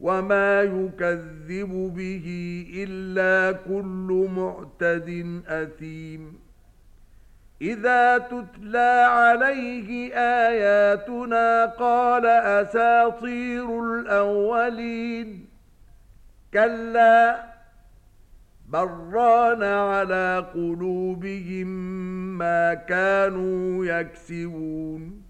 وما يكذب به إلا كل معتد أثيم. إذا تتلى عليه آياتنا قال أساطير الأولين. كلا بران على قلوبهم ما كانوا يكسبون.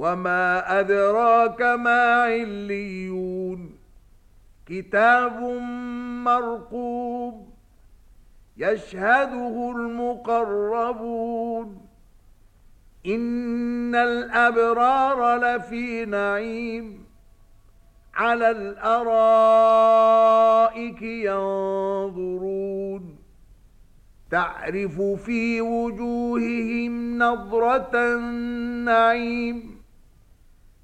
وما أدراك ما عليون كتاب مرقوب يشهده المقربون إن الأبرار لفي نعيم على الأرائك ينظرون تعرف في وجوههم نظرة النعيم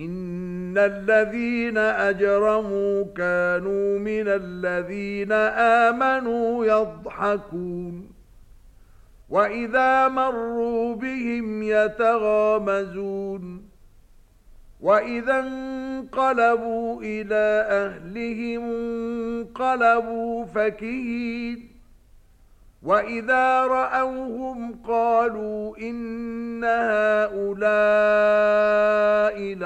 ان الذين اجرموا كانوا من الذين امنوا يضحكون واذا مروا بهم يتغامزون واذا انقلبوا إلى اهلهم انقلبوا فكهين وَإِذَا رَأَوْهُمْ قَالُوا إِنَّ هَؤُلَاءِ